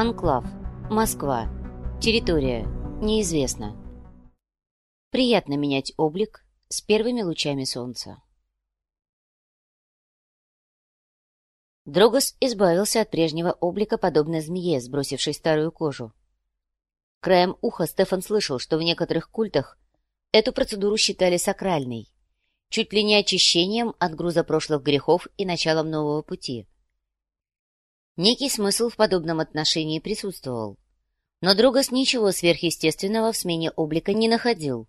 Анклав. Москва. Территория. Неизвестна. Приятно менять облик с первыми лучами солнца. Дрогос избавился от прежнего облика, подобно змее, сбросившей старую кожу. Краем уха Стефан слышал, что в некоторых культах эту процедуру считали сакральной, чуть ли не очищением от груза прошлых грехов и началом нового пути. Некий смысл в подобном отношении присутствовал, но Дрогос ничего сверхъестественного в смене облика не находил.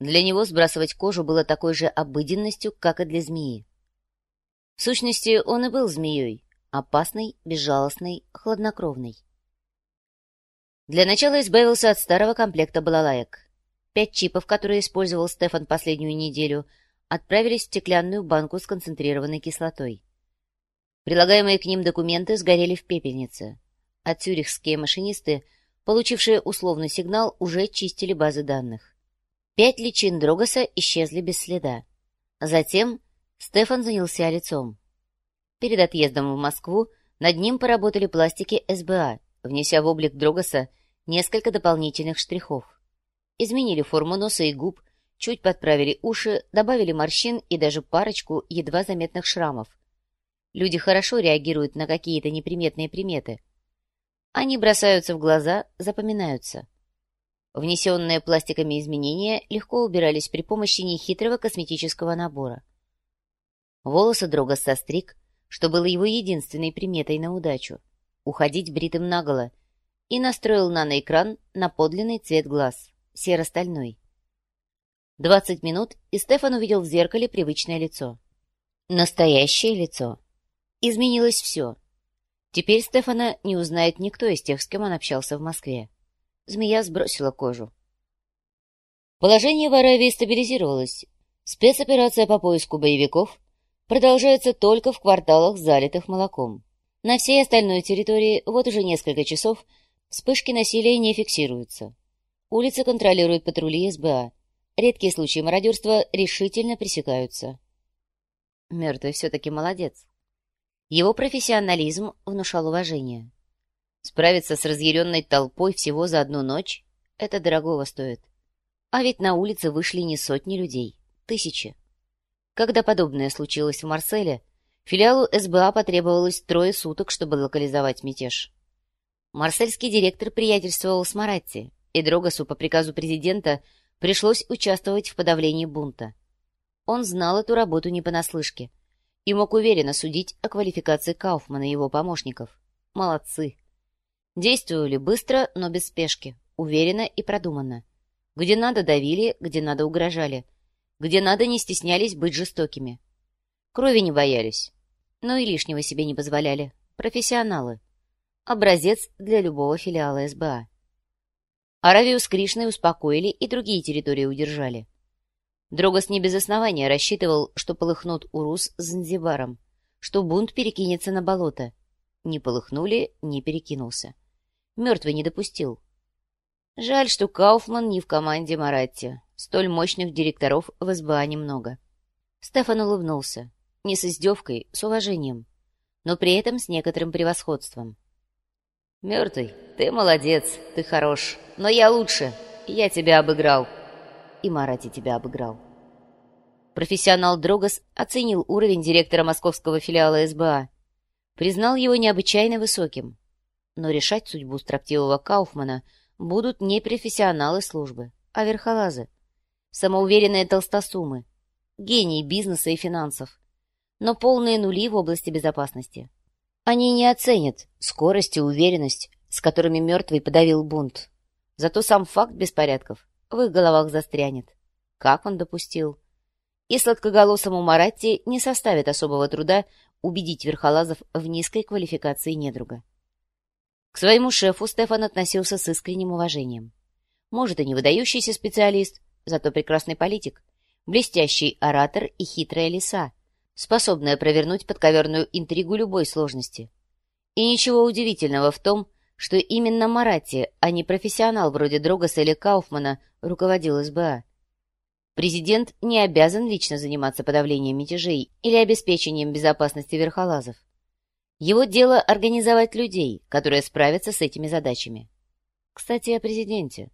Для него сбрасывать кожу было такой же обыденностью, как и для змеи. В сущности, он и был змеей, опасной, безжалостной, хладнокровной. Для начала избавился от старого комплекта балалаек. Пять чипов, которые использовал Стефан последнюю неделю, отправились в стеклянную банку с концентрированной кислотой. Прилагаемые к ним документы сгорели в пепельнице, а цюрихские машинисты, получившие условный сигнал, уже чистили базы данных. Пять личин Дрогоса исчезли без следа. Затем Стефан занялся лицом. Перед отъездом в Москву над ним поработали пластики СБА, внеся в облик Дрогоса несколько дополнительных штрихов. Изменили форму носа и губ, чуть подправили уши, добавили морщин и даже парочку едва заметных шрамов. Люди хорошо реагируют на какие-то неприметные приметы. Они бросаются в глаза, запоминаются. Внесенные пластиками изменения легко убирались при помощи нехитрого косметического набора. Волосы Дрога состриг, что было его единственной приметой на удачу — уходить бритым наголо, и настроил наноэкран на подлинный цвет глаз, серо-стальной. Двадцать минут, и Стефан увидел в зеркале привычное лицо. Настоящее лицо. Изменилось все. Теперь Стефана не узнает никто из тех, с кем он общался в Москве. Змея сбросила кожу. Положение в Аравии стабилизировалось. Спецоперация по поиску боевиков продолжается только в кварталах, залитых молоком. На всей остальной территории вот уже несколько часов вспышки насилия не фиксируются. Улицы контролируют патрули СБА. Редкие случаи мародерства решительно пресекаются. Мертвый все-таки молодец. Его профессионализм внушал уважение. Справиться с разъяренной толпой всего за одну ночь — это дорогого стоит. А ведь на улице вышли не сотни людей, тысячи. Когда подобное случилось в Марселе, филиалу СБА потребовалось трое суток, чтобы локализовать мятеж. Марсельский директор приятельствовал с Маратти, и Дрогосу по приказу президента пришлось участвовать в подавлении бунта. Он знал эту работу не понаслышке и мог уверенно судить о квалификации Кауфмана и его помощников. Молодцы. Действовали быстро, но без спешки, уверенно и продуманно. Где надо давили, где надо угрожали — где надо не стеснялись быть жестокими. Крови не боялись, но и лишнего себе не позволяли. Профессионалы. Образец для любого филиала СБА. Аравию с Кришной успокоили и другие территории удержали. Дрогос не без основания рассчитывал, что полыхнут Урус с Занзибаром, что бунт перекинется на болото. Не полыхнули, не перекинулся. Мертвый не допустил. Жаль, что Кауфман не в команде Маратти. Столь мощных директоров в СБА немного. Стефан улыбнулся. Не с издевкой, с уважением. Но при этом с некоторым превосходством. «Мертвый, ты молодец, ты хорош. Но я лучше. Я тебя обыграл. И Марати тебя обыграл». Профессионал Дрогос оценил уровень директора московского филиала СБА. Признал его необычайно высоким. Но решать судьбу строптивого Кауфмана будут не профессионалы службы, а верхолазы самоуверенные толстосумы, гении бизнеса и финансов, но полные нули в области безопасности. Они не оценят скорость и уверенность, с которыми мертвый подавил бунт. Зато сам факт беспорядков в их головах застрянет. Как он допустил? И сладкоголосому Маратти не составит особого труда убедить верхолазов в низкой квалификации недруга. К своему шефу Стефан относился с искренним уважением. Может, и не выдающийся специалист, зато прекрасный политик, блестящий оратор и хитрая лиса, способная провернуть подковерную интригу любой сложности. И ничего удивительного в том, что именно Марати, а не профессионал вроде Дрогоса или Кауфмана, руководил СБА. Президент не обязан лично заниматься подавлением мятежей или обеспечением безопасности верхолазов. Его дело организовать людей, которые справятся с этими задачами. Кстати, о президенте.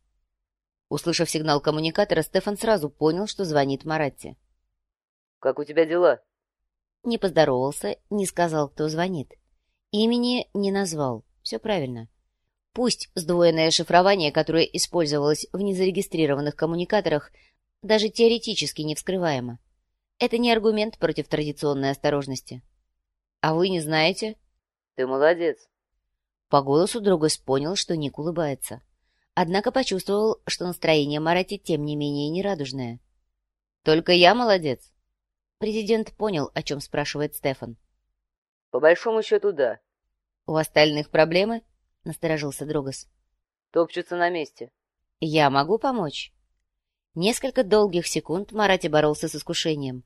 Услышав сигнал коммуникатора, Стефан сразу понял, что звонит Маратти. «Как у тебя дела?» Не поздоровался, не сказал, кто звонит. Имени не назвал. Все правильно. Пусть сдвоенное шифрование, которое использовалось в незарегистрированных коммуникаторах, даже теоретически не вскрываемо. Это не аргумент против традиционной осторожности. А вы не знаете? Ты молодец. По голосу Другос понял, что Ник улыбается. Однако почувствовал, что настроение Марати тем не менее нерадужное. «Только я молодец?» Президент понял, о чем спрашивает Стефан. «По большому счету, да». «У остальных проблемы?» — насторожился Дрогос. «Топчутся на месте». «Я могу помочь?» Несколько долгих секунд Марати боролся с искушением.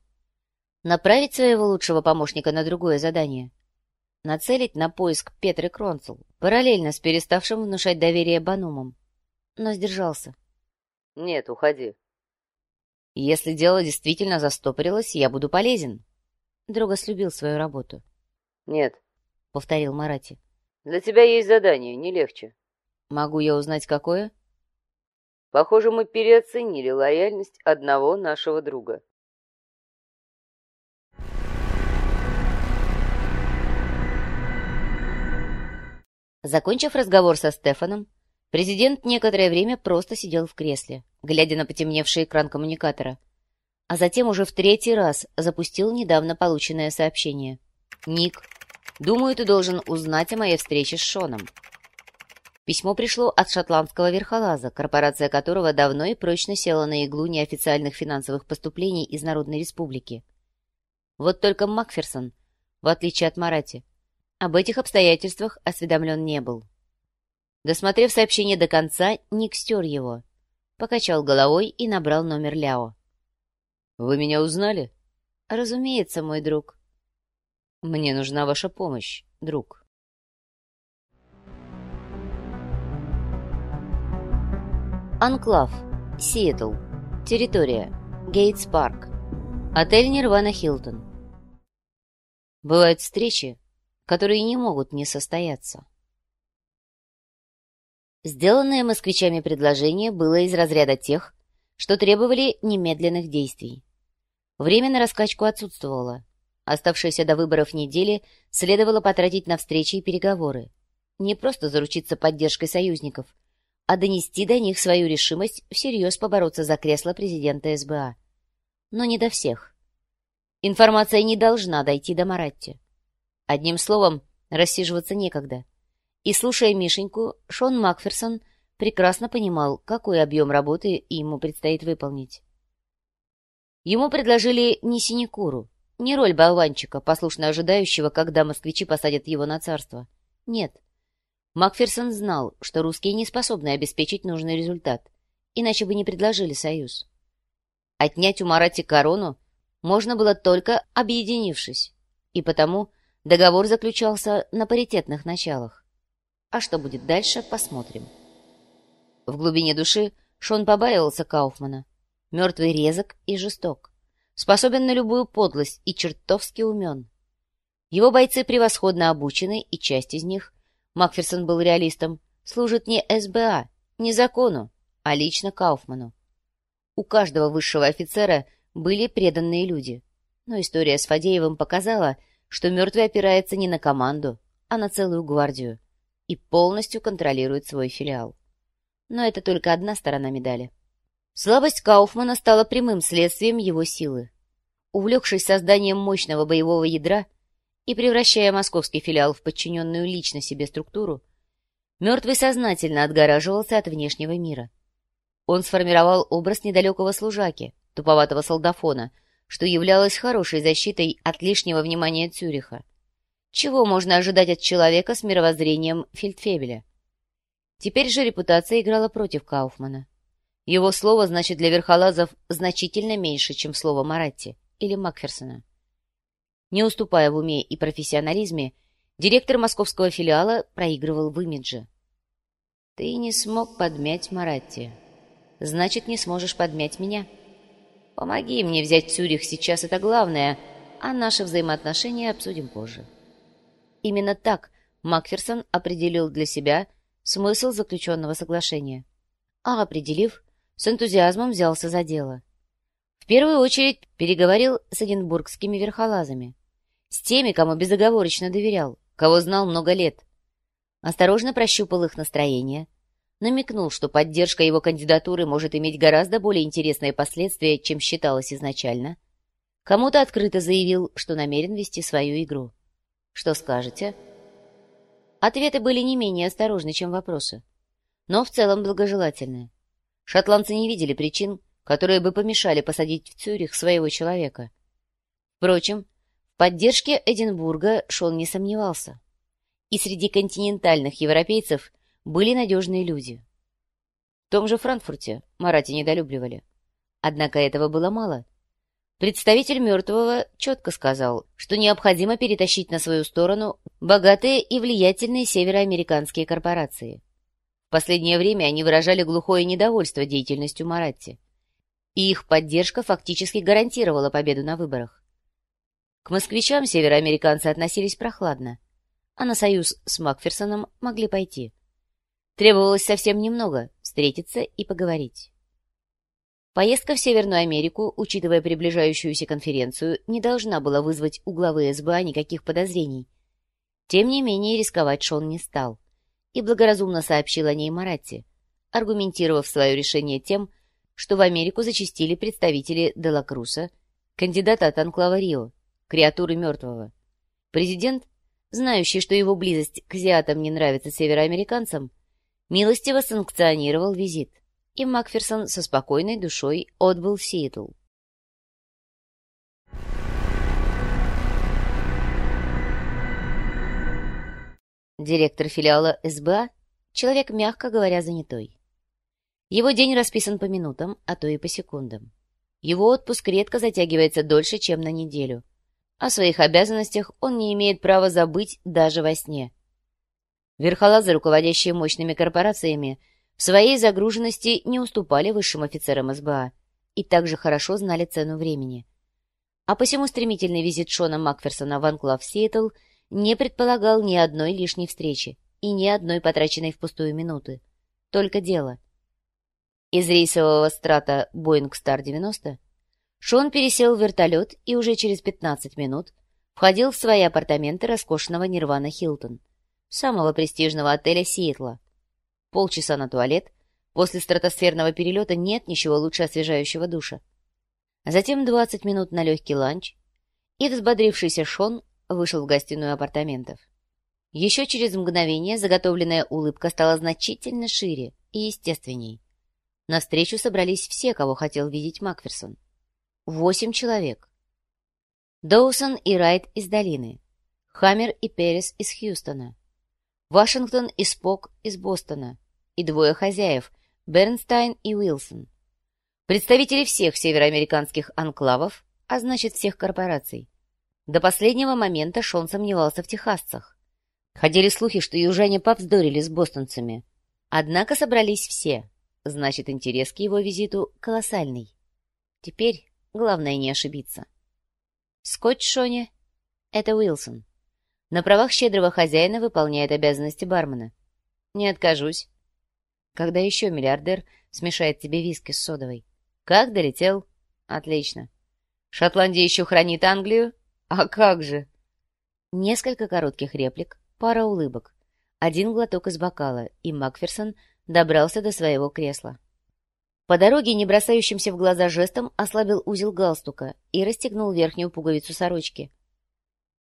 Направить своего лучшего помощника на другое задание. Нацелить на поиск Петры Кронцул, параллельно с переставшим внушать доверие Банумам. Но сдержался. «Нет, уходи». «Если дело действительно застопорилось, я буду полезен». Дрогос любил свою работу. «Нет», — повторил Марати. «Для тебя есть задание, не легче». «Могу я узнать, какое?» Похоже, мы переоценили лояльность одного нашего друга. Закончив разговор со Стефаном, президент некоторое время просто сидел в кресле, глядя на потемневший экран коммуникатора, а затем уже в третий раз запустил недавно полученное сообщение. «Ник, думаю, ты должен узнать о моей встрече с Шоном. Письмо пришло от шотландского верхолаза, корпорация которого давно и прочно села на иглу неофициальных финансовых поступлений из Народной Республики. Вот только Макферсон, в отличие от Марати, об этих обстоятельствах осведомлен не был. Досмотрев сообщение до конца, Ник стер его, покачал головой и набрал номер Ляо. «Вы меня узнали?» «Разумеется, мой друг». «Мне нужна ваша помощь, друг». Анклав. Сиэтл. Территория. Гейтс Парк. Отель Нирвана Хилтон. Бывают встречи, которые не могут не состояться. Сделанное москвичами предложение было из разряда тех, что требовали немедленных действий. Время на раскачку отсутствовало. Оставшиеся до выборов недели следовало потратить на встречи и переговоры. Не просто заручиться поддержкой союзников – а донести до них свою решимость всерьез побороться за кресло президента СБА. Но не до всех. Информация не должна дойти до Маратти. Одним словом, рассиживаться некогда. И, слушая Мишеньку, Шон Макферсон прекрасно понимал, какой объем работы ему предстоит выполнить. Ему предложили не синекуру, не роль болванчика, послушно ожидающего, когда москвичи посадят его на царство. Нет, Макферсон знал, что русские не способны обеспечить нужный результат, иначе бы не предложили союз. Отнять у Марати корону можно было только объединившись, и потому договор заключался на паритетных началах. А что будет дальше, посмотрим. В глубине души Шон побаивался Кауфмана. Мертвый резок и жесток. Способен на любую подлость и чертовски умен. Его бойцы превосходно обучены, и часть из них Макферсон был реалистом, служит не СБА, не закону, а лично Кауфману. У каждого высшего офицера были преданные люди. Но история с Фадеевым показала, что мертвый опирается не на команду, а на целую гвардию и полностью контролирует свой филиал. Но это только одна сторона медали. Слабость Кауфмана стала прямым следствием его силы. Увлекшись созданием мощного боевого ядра, и превращая московский филиал в подчиненную лично себе структуру, мертвый сознательно отгораживался от внешнего мира. Он сформировал образ недалекого служаки, туповатого солдафона, что являлось хорошей защитой от лишнего внимания Цюриха. Чего можно ожидать от человека с мировоззрением Фельдфебеля? Теперь же репутация играла против Кауфмана. Его слово, значит, для верхолазов значительно меньше, чем слово Маратти или Макферсона. Не уступая в уме и профессионализме, директор московского филиала проигрывал в имидже. «Ты не смог подмять Маратти. Значит, не сможешь подмять меня. Помоги мне взять Цюрих сейчас, это главное, а наши взаимоотношения обсудим позже». именно так Макферсон определил для себя смысл заключенного соглашения. А определив, с энтузиазмом взялся за дело. В первую очередь переговорил с эдинбургскими верхолазами, с теми, кому безоговорочно доверял, кого знал много лет. Осторожно прощупал их настроение, намекнул, что поддержка его кандидатуры может иметь гораздо более интересные последствия, чем считалось изначально. Кому-то открыто заявил, что намерен вести свою игру. Что скажете? Ответы были не менее осторожны, чем вопросы, но в целом благожелательные. Шотландцы не видели причин, которые бы помешали посадить в Цюрих своего человека. Впрочем, поддержке Эдинбурга Шон не сомневался. И среди континентальных европейцев были надежные люди. В том же Франкфурте Марати недолюбливали. Однако этого было мало. Представитель мертвого четко сказал, что необходимо перетащить на свою сторону богатые и влиятельные североамериканские корпорации. В последнее время они выражали глухое недовольство деятельностью Маратти, и их поддержка фактически гарантировала победу на выборах. К москвичам североамериканцы относились прохладно, а на союз с Макферсоном могли пойти. Требовалось совсем немного — встретиться и поговорить. Поездка в Северную Америку, учитывая приближающуюся конференцию, не должна была вызвать у главы СБА никаких подозрений. Тем не менее, рисковать Шон не стал и благоразумно сообщил о ней Маратти, аргументировав свое решение тем, что в Америку зачастили представители Делакруса, кандидата от Анклава Рио, креатуры мертвого. Президент, знающий, что его близость к азиатам не нравится североамериканцам, милостиво санкционировал визит, и Макферсон со спокойной душой отбыл в Сиэтл. Директор филиала СБА — человек, мягко говоря, занятой. Его день расписан по минутам, а то и по секундам. Его отпуск редко затягивается дольше, чем на неделю. О своих обязанностях он не имеет права забыть даже во сне. Верхолазы, руководящие мощными корпорациями, в своей загруженности не уступали высшим офицерам СБА и также хорошо знали цену времени. А посему стремительный визит Шона Макферсона в Анклав Сиэтл — не предполагал ни одной лишней встречи и ни одной потраченной впустую минуты. Только дело. Из рейсового страта Boeing Star 90 Шон пересел в вертолет и уже через 15 минут входил в свои апартаменты роскошного Нирвана Хилтон, самого престижного отеля Сиэтла. Полчаса на туалет, после стратосферного перелета нет ничего лучше освежающего душа. Затем 20 минут на легкий ланч, и взбодрившийся Шон вышел в гостиную апартаментов. Еще через мгновение заготовленная улыбка стала значительно шире и естественней. На встречу собрались все, кого хотел видеть Макферсон. Восемь человек. Доусон и Райт из долины, Хаммер и Перес из Хьюстона, Вашингтон и Спок из Бостона и двое хозяев, Бернстайн и Уилсон. Представители всех североамериканских анклавов, а значит всех корпораций. До последнего момента Шон сомневался в техасцах. Ходили слухи, что южане повздорили с бостонцами. Однако собрались все. Значит, интерес к его визиту колоссальный. Теперь главное не ошибиться. Скотч Шоне — это Уилсон. На правах щедрого хозяина выполняет обязанности бармена. Не откажусь. Когда еще миллиардер смешает тебе виски с содовой? Как долетел? Отлично. Шотландия еще хранит Англию? «А как же?» Несколько коротких реплик, пара улыбок, один глоток из бокала, и Макферсон добрался до своего кресла. По дороге, не бросающимся в глаза жестом, ослабил узел галстука и расстегнул верхнюю пуговицу сорочки.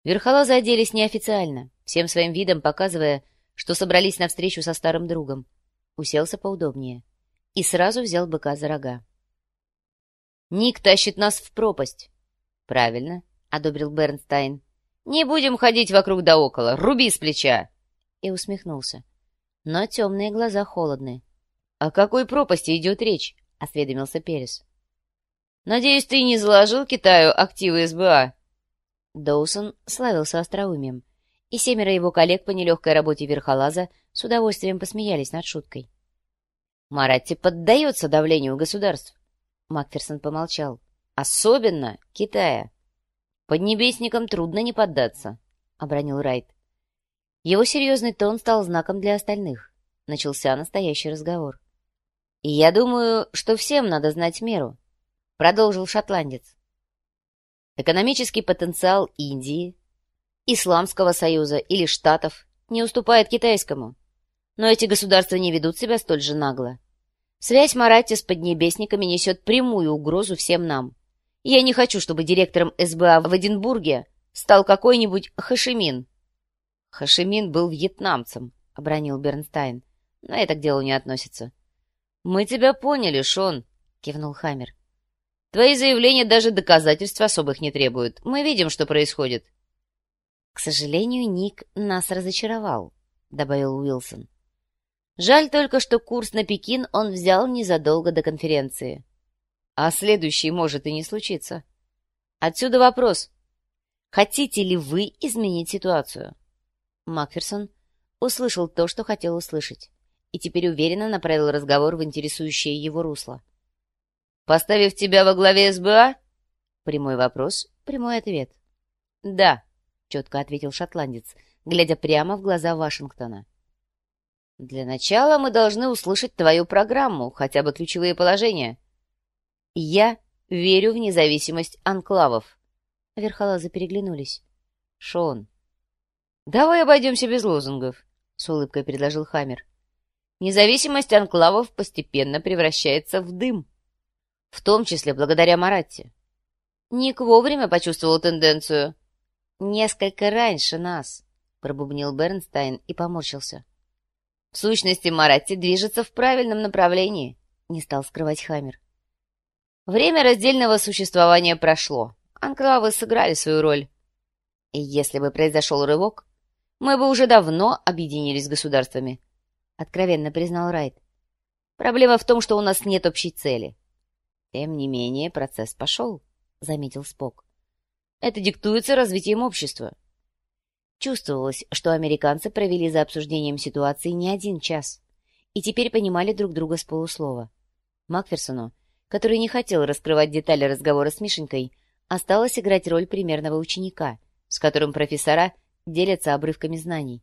Верхолазы оделись неофициально, всем своим видом показывая, что собрались на встречу со старым другом. Уселся поудобнее и сразу взял быка за рога. «Ник тащит нас в пропасть!» «Правильно, одобрил Бернстайн. «Не будем ходить вокруг да около. Руби с плеча!» И усмехнулся. Но темные глаза холодны. «О какой пропасти идет речь?» — осведомился Перес. «Надеюсь, ты не заложил Китаю активы СБА?» Доусон славился остроумием, и семеро его коллег по нелегкой работе верхолаза с удовольствием посмеялись над шуткой. «Маратти поддается давлению государств», — Макферсон помолчал. «Особенно Китая». «Поднебесникам трудно не поддаться», — обронил Райт. Его серьезный тон стал знаком для остальных. Начался настоящий разговор. «И я думаю, что всем надо знать меру», — продолжил шотландец. «Экономический потенциал Индии, Исламского Союза или Штатов не уступает китайскому. Но эти государства не ведут себя столь же нагло. Связь Маратти с поднебесниками несет прямую угрозу всем нам. Я не хочу, чтобы директором СБА в Эдинбурге стал какой-нибудь Хашимин. Хашимин был вьетнамцем, — обронил Бернстайн. Но это к делу не относится. — Мы тебя поняли, Шон, — кивнул Хаммер. — Твои заявления даже доказательств особых не требуют. Мы видим, что происходит. — К сожалению, Ник нас разочаровал, — добавил Уилсон. Жаль только, что курс на Пекин он взял незадолго до конференции. А следующий может и не случиться. Отсюда вопрос. Хотите ли вы изменить ситуацию? Макферсон услышал то, что хотел услышать, и теперь уверенно направил разговор в интересующее его русло. «Поставив тебя во главе СБА?» Прямой вопрос, прямой ответ. «Да», — четко ответил шотландец, глядя прямо в глаза Вашингтона. Для начала мы должны услышать твою программу, хотя бы ключевые положения. Я верю в независимость анклавов. Верхолазы переглянулись. Шон. Давай обойдемся без лозунгов, с улыбкой предложил Хаммер. Независимость анклавов постепенно превращается в дым. В том числе благодаря Маратте. Ник вовремя почувствовал тенденцию. Несколько раньше нас, пробубнил Бернстайн и поморщился. В сущности, Маратти движется в правильном направлении, не стал скрывать Хаммер. Время раздельного существования прошло. Анклавы сыграли свою роль. И если бы произошел рывок, мы бы уже давно объединились с государствами, откровенно признал Райт. Проблема в том, что у нас нет общей цели. Тем не менее, процесс пошел, заметил Спок. Это диктуется развитием общества. Чувствовалось, что американцы провели за обсуждением ситуации не один час и теперь понимали друг друга с полуслова. Макферсону, который не хотел раскрывать детали разговора с Мишенькой, осталось играть роль примерного ученика, с которым профессора делятся обрывками знаний.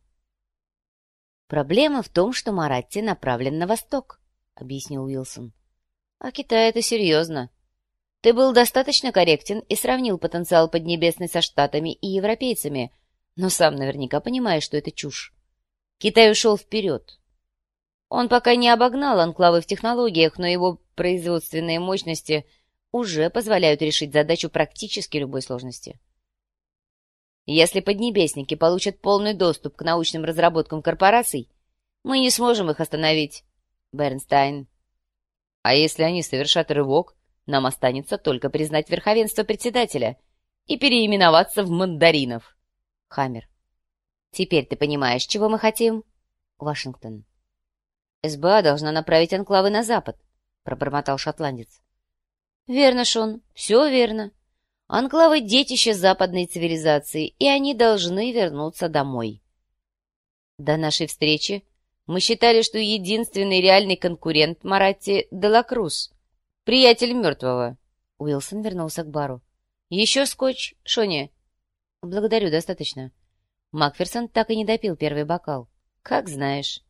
«Проблема в том, что Маратти направлен на восток», — объяснил Уилсон. «А Китай это серьезно. Ты был достаточно корректен и сравнил потенциал Поднебесной со Штатами и европейцами, но сам наверняка понимаешь, что это чушь. Китай ушел вперед. Он пока не обогнал анклавы в технологиях, но его производственные мощности уже позволяют решить задачу практически любой сложности. Если поднебесники получат полный доступ к научным разработкам корпораций, мы не сможем их остановить. Бернстайн. А если они совершат рывок, нам останется только признать верховенство председателя и переименоваться в мандаринов. Хаммер. Теперь ты понимаешь, чего мы хотим? Вашингтон. СБА должна направить анклавы на запад, пробормотал шотландец. Верно, Шон, все верно. Анклавы — детище западной цивилизации, и они должны вернуться домой. До нашей встречи мы считали, что единственный реальный конкурент Маратти — Делакрус, приятель мертвого. Уилсон вернулся к бару. «Еще скотч, Шони?» «Благодарю, достаточно». Макферсон так и не допил первый бокал. «Как знаешь».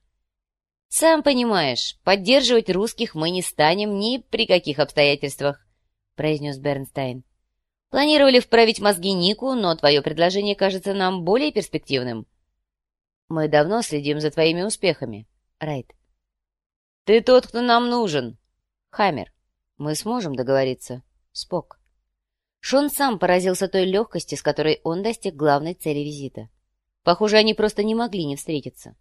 «Сам понимаешь, поддерживать русских мы не станем ни при каких обстоятельствах», — произнес Бернстайн. «Планировали вправить мозги Нику, но твое предложение кажется нам более перспективным». «Мы давно следим за твоими успехами, Райт». «Ты тот, кто нам нужен». «Хаммер, мы сможем договориться». «Спок». Шон сам поразился той легкости, с которой он достиг главной цели визита. Похоже, они просто не могли не встретиться.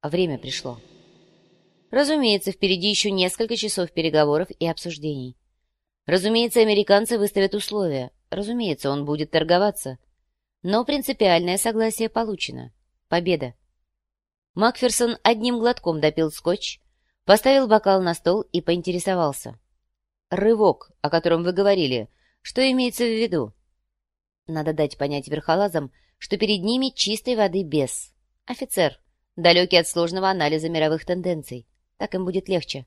А время пришло. Разумеется, впереди еще несколько часов переговоров и обсуждений. Разумеется, американцы выставят условия. Разумеется, он будет торговаться. Но принципиальное согласие получено. Победа. Макферсон одним глотком допил скотч, поставил бокал на стол и поинтересовался. «Рывок, о котором вы говорили — что имеется в виду? Надо дать понять верхолазам, что перед ними чистой воды без. Офицер, далекий от сложного анализа мировых тенденций. Так им будет легче.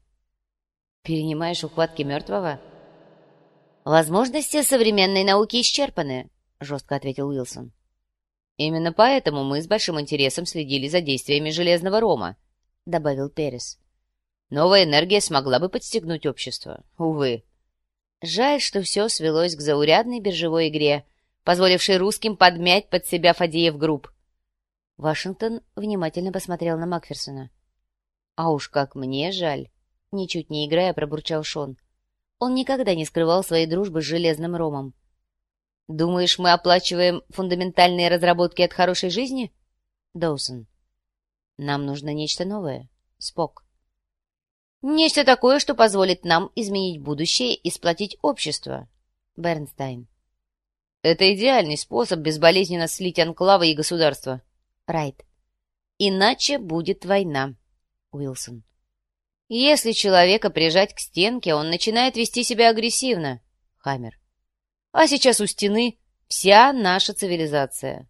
Перенимаешь ухватки мертвого? Возможности современной науки исчерпаны, жестко ответил Уилсон. Именно поэтому мы с большим интересом следили за действиями Железного Рома, — добавил Перес. Новая энергия смогла бы подстегнуть общество. Увы. Жаль, что все свелось к заурядной биржевой игре, позволившей русским подмять под себя Фадеев групп. Вашингтон внимательно посмотрел на Макферсона. «А уж как мне жаль!» — ничуть не играя, пробурчал Шон. Он никогда не скрывал своей дружбы с Железным Ромом. «Думаешь, мы оплачиваем фундаментальные разработки от хорошей жизни?» Доусон. «Нам нужно нечто новое. Спок». «Нечто такое, что позволит нам изменить будущее и сплотить общество». Бернстайн. «Это идеальный способ безболезненно слить анклавы и государства», Райт. Иначе будет война. Уилсон. Если человека прижать к стенке, он начинает вести себя агрессивно. Хаммер. А сейчас у стены вся наша цивилизация.